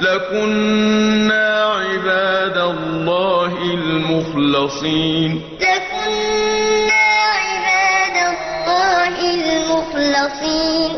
لَكُنَّا عِبَادَ اللَّهِ الْمُخْلَصِينَ لَكُنَّا عِبَادَ اللَّهِ الْمُخْلَصِينَ